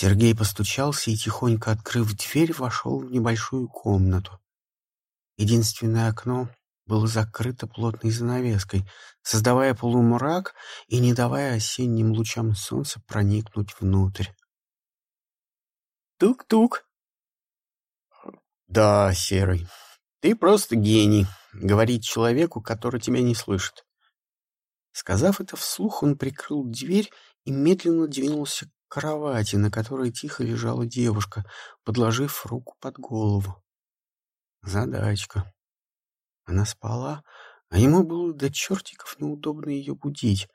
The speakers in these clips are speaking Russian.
Сергей постучался и, тихонько открыв дверь, вошел в небольшую комнату. Единственное окно было закрыто плотной занавеской, создавая полумрак и не давая осенним лучам солнца проникнуть внутрь. «Тук-тук!» «Да, Серый, ты просто гений», — говорит человеку, который тебя не слышит. Сказав это вслух, он прикрыл дверь и медленно двинулся к кровати, на которой тихо лежала девушка, подложив руку под голову. Задачка. Она спала, а ему было до чертиков неудобно ее будить,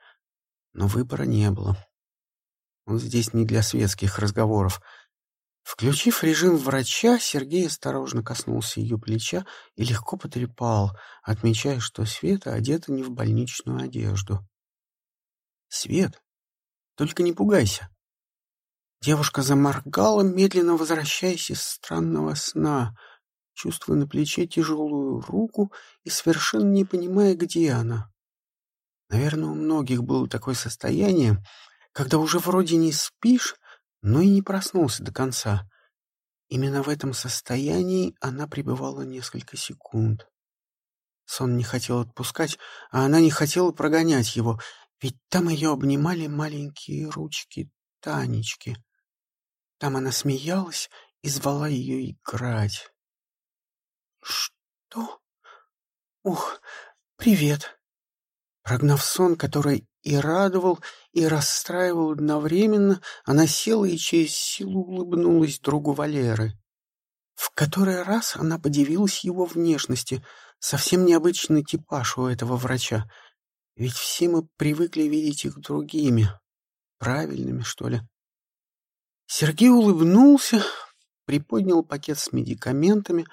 но выбора не было. Он здесь не для светских разговоров — Включив режим врача, Сергей осторожно коснулся ее плеча и легко потрепал, отмечая, что Света одета не в больничную одежду. «Свет, только не пугайся!» Девушка заморгала, медленно возвращаясь из странного сна, чувствуя на плече тяжелую руку и совершенно не понимая, где она. Наверное, у многих было такое состояние, когда уже вроде не спишь, но и не проснулся до конца. Именно в этом состоянии она пребывала несколько секунд. Сон не хотел отпускать, а она не хотела прогонять его, ведь там ее обнимали маленькие ручки Танечки. Там она смеялась и звала ее играть. «Что? Ух, привет!» Прогнав сон, который и радовал, и расстраивал одновременно, она села и через силу улыбнулась другу Валеры. В который раз она подивилась его внешности, совсем необычный типаж у этого врача. Ведь все мы привыкли видеть их другими, правильными, что ли. Сергей улыбнулся, приподнял пакет с медикаментами,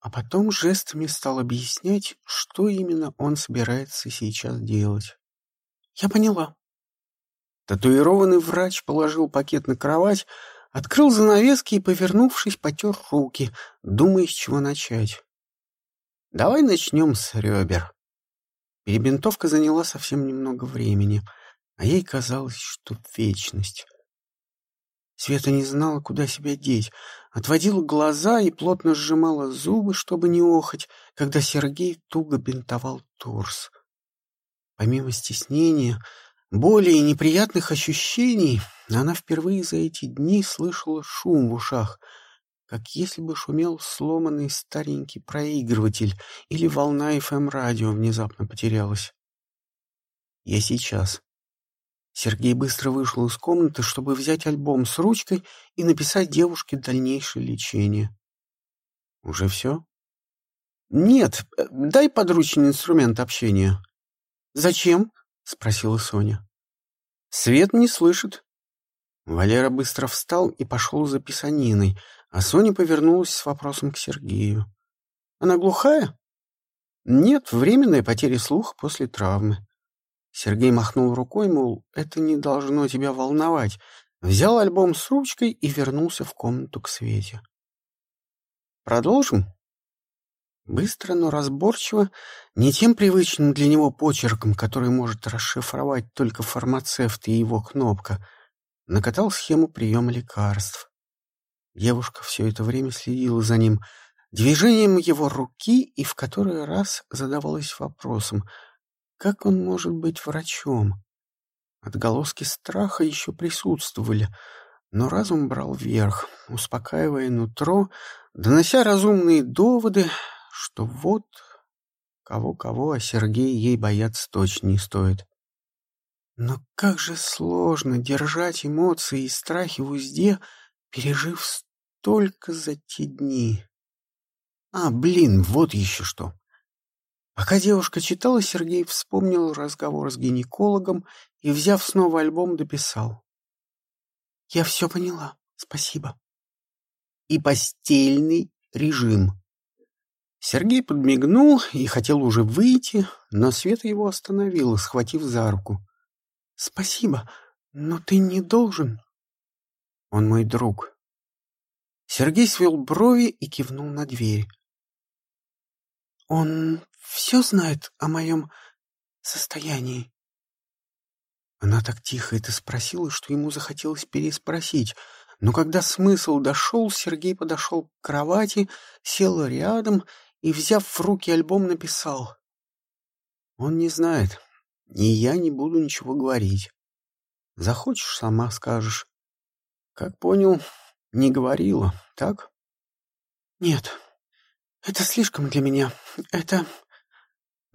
а потом жестами стал объяснять, что именно он собирается сейчас делать. «Я поняла». Татуированный врач положил пакет на кровать, открыл занавески и, повернувшись, потер руки, думая, с чего начать. «Давай начнем с ребер». Перебинтовка заняла совсем немного времени, а ей казалось, что вечность. Света не знала, куда себя деть, отводила глаза и плотно сжимала зубы, чтобы не охать, когда Сергей туго бинтовал торс. Помимо стеснения, боли и неприятных ощущений, она впервые за эти дни слышала шум в ушах, как если бы шумел сломанный старенький проигрыватель или волна ФМ-радио внезапно потерялась. «Я сейчас», Сергей быстро вышел из комнаты, чтобы взять альбом с ручкой и написать девушке дальнейшее лечение. «Уже все?» «Нет, дай подручный инструмент общения». «Зачем?» — спросила Соня. «Свет не слышит». Валера быстро встал и пошел за писаниной, а Соня повернулась с вопросом к Сергею. «Она глухая?» «Нет, временная потеря слуха после травмы». Сергей махнул рукой, мол, это не должно тебя волновать. Взял альбом с ручкой и вернулся в комнату к Свете. «Продолжим?» Быстро, но разборчиво, не тем привычным для него почерком, который может расшифровать только фармацевт и его кнопка, накатал схему приема лекарств. Девушка все это время следила за ним, движением его руки и в который раз задавалась вопросом — как он может быть врачом? Отголоски страха еще присутствовали, но разум брал верх, успокаивая нутро, донося разумные доводы, что вот кого-кого, а Сергей ей бояться точно не стоит. Но как же сложно держать эмоции и страхи в узде, пережив столько за те дни. А, блин, вот еще что. Пока девушка читала, Сергей вспомнил разговор с гинекологом и, взяв снова альбом, дописал. «Я все поняла. Спасибо». «И постельный режим». Сергей подмигнул и хотел уже выйти, но Света его остановила, схватив за руку. «Спасибо, но ты не должен». «Он мой друг». Сергей свел брови и кивнул на дверь. «Он все знает о моем состоянии?» Она так тихо это спросила, что ему захотелось переспросить, Но когда смысл дошел, Сергей подошел к кровати, сел рядом и, взяв в руки альбом, написал. Он не знает, и я не буду ничего говорить. Захочешь, сама скажешь. Как понял, не говорила, так? Нет, это слишком для меня. Это...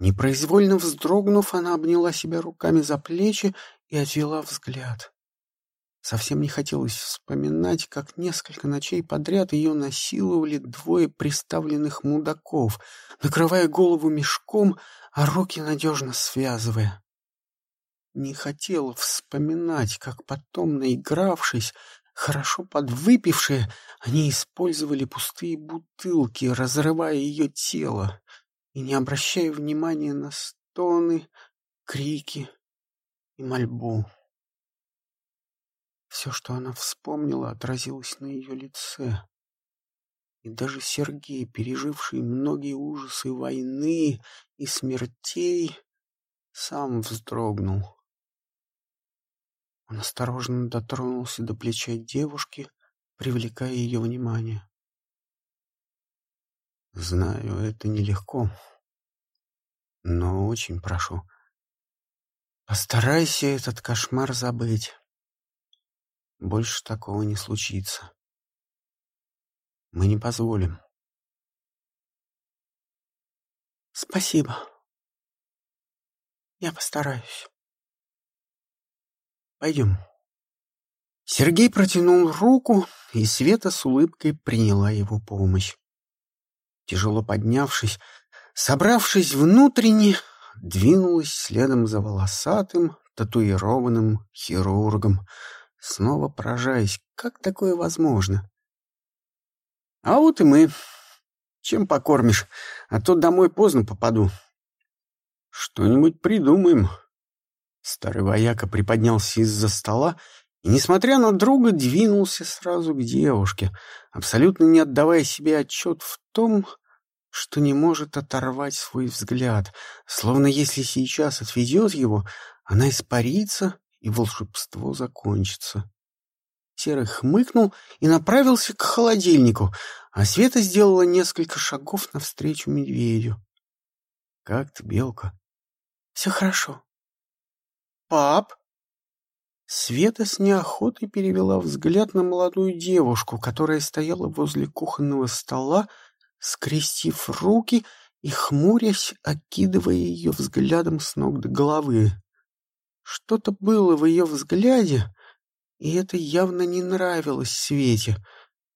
Непроизвольно вздрогнув, она обняла себя руками за плечи и отвела взгляд. Совсем не хотелось вспоминать, как несколько ночей подряд ее насиловали двое приставленных мудаков, накрывая голову мешком, а руки надежно связывая. Не хотела вспоминать, как потом, наигравшись, хорошо подвыпившие, они использовали пустые бутылки, разрывая ее тело, и не обращая внимания на стоны, крики и мольбу. Все, что она вспомнила, отразилось на ее лице. И даже Сергей, переживший многие ужасы войны и смертей, сам вздрогнул. Он осторожно дотронулся до плеча девушки, привлекая ее внимание. «Знаю, это нелегко, но очень прошу, постарайся этот кошмар забыть». Больше такого не случится. Мы не позволим. Спасибо. Я постараюсь. Пойдем. Сергей протянул руку, и Света с улыбкой приняла его помощь. Тяжело поднявшись, собравшись внутренне, двинулась следом за волосатым, татуированным хирургом, снова поражаясь, как такое возможно. А вот и мы. Чем покормишь? А то домой поздно попаду. Что-нибудь придумаем. Старый вояка приподнялся из-за стола и, несмотря на друга, двинулся сразу к девушке, абсолютно не отдавая себе отчет в том, что не может оторвать свой взгляд, словно если сейчас отведет его, она испарится и волшебство закончится. Серый хмыкнул и направился к холодильнику, а Света сделала несколько шагов навстречу медведю. — Как ты, Белка? — Все хорошо. — Пап? Света с неохотой перевела взгляд на молодую девушку, которая стояла возле кухонного стола, скрестив руки и хмурясь, окидывая ее взглядом с ног до головы. Что-то было в ее взгляде, и это явно не нравилось Свете.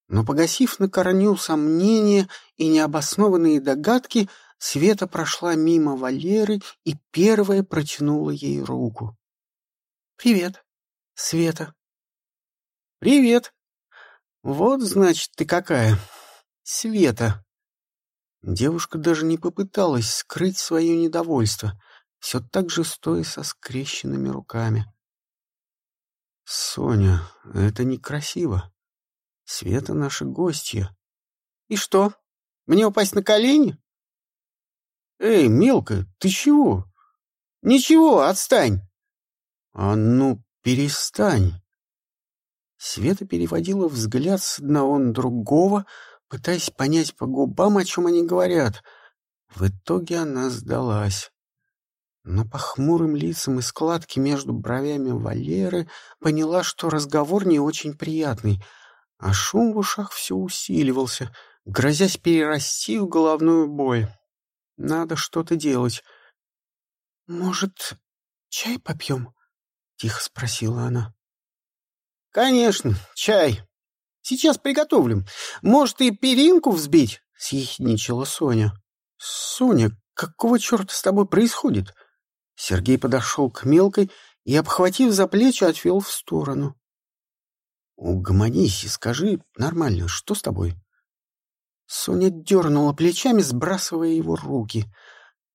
Но, погасив на корню сомнения и необоснованные догадки, Света прошла мимо Валеры и первая протянула ей руку. «Привет, Света». «Привет. Вот, значит, ты какая. Света». Девушка даже не попыталась скрыть свое недовольство — все так же стоя со скрещенными руками. «Соня, это некрасиво. Света наша гостья». «И что, мне упасть на колени?» «Эй, мелкая, ты чего?» «Ничего, отстань!» «А ну, перестань!» Света переводила взгляд с одного на другого, пытаясь понять по губам, о чем они говорят. В итоге она сдалась. Но по хмурым лицам и складке между бровями Валеры поняла, что разговор не очень приятный, а шум в ушах все усиливался, грозясь перерасти в головную боль. Надо что-то делать. — Может, чай попьем? — тихо спросила она. — Конечно, чай. Сейчас приготовлю. Может, и перинку взбить? — съехидничала Соня. — Соня, какого черта с тобой происходит? — Сергей подошел к мелкой и, обхватив за плечи, отвел в сторону. «Угомонись и скажи нормально, что с тобой?» Соня дернула плечами, сбрасывая его руки.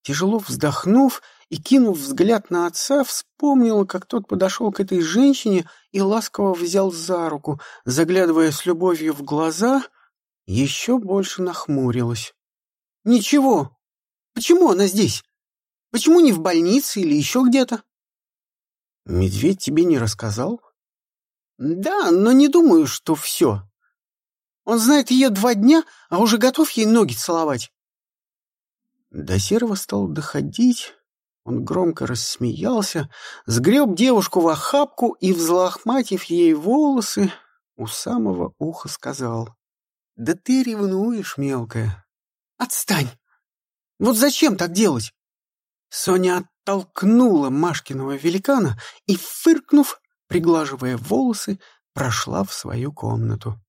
Тяжело вздохнув и кинув взгляд на отца, вспомнила, как тот подошел к этой женщине и ласково взял за руку, заглядывая с любовью в глаза, еще больше нахмурилась. «Ничего. Почему она здесь? Почему не в больнице или еще где-то? Медведь тебе не рассказал? Да, но не думаю, что все. Он знает ее два дня, а уже готов ей ноги целовать. До Серого стал доходить. Он громко рассмеялся, сгреб девушку в охапку и, взлохматив ей волосы, у самого уха сказал. — Да ты ревнуешь, мелкая. Отстань! Вот зачем так делать? Соня оттолкнула Машкиного великана и, фыркнув, приглаживая волосы, прошла в свою комнату.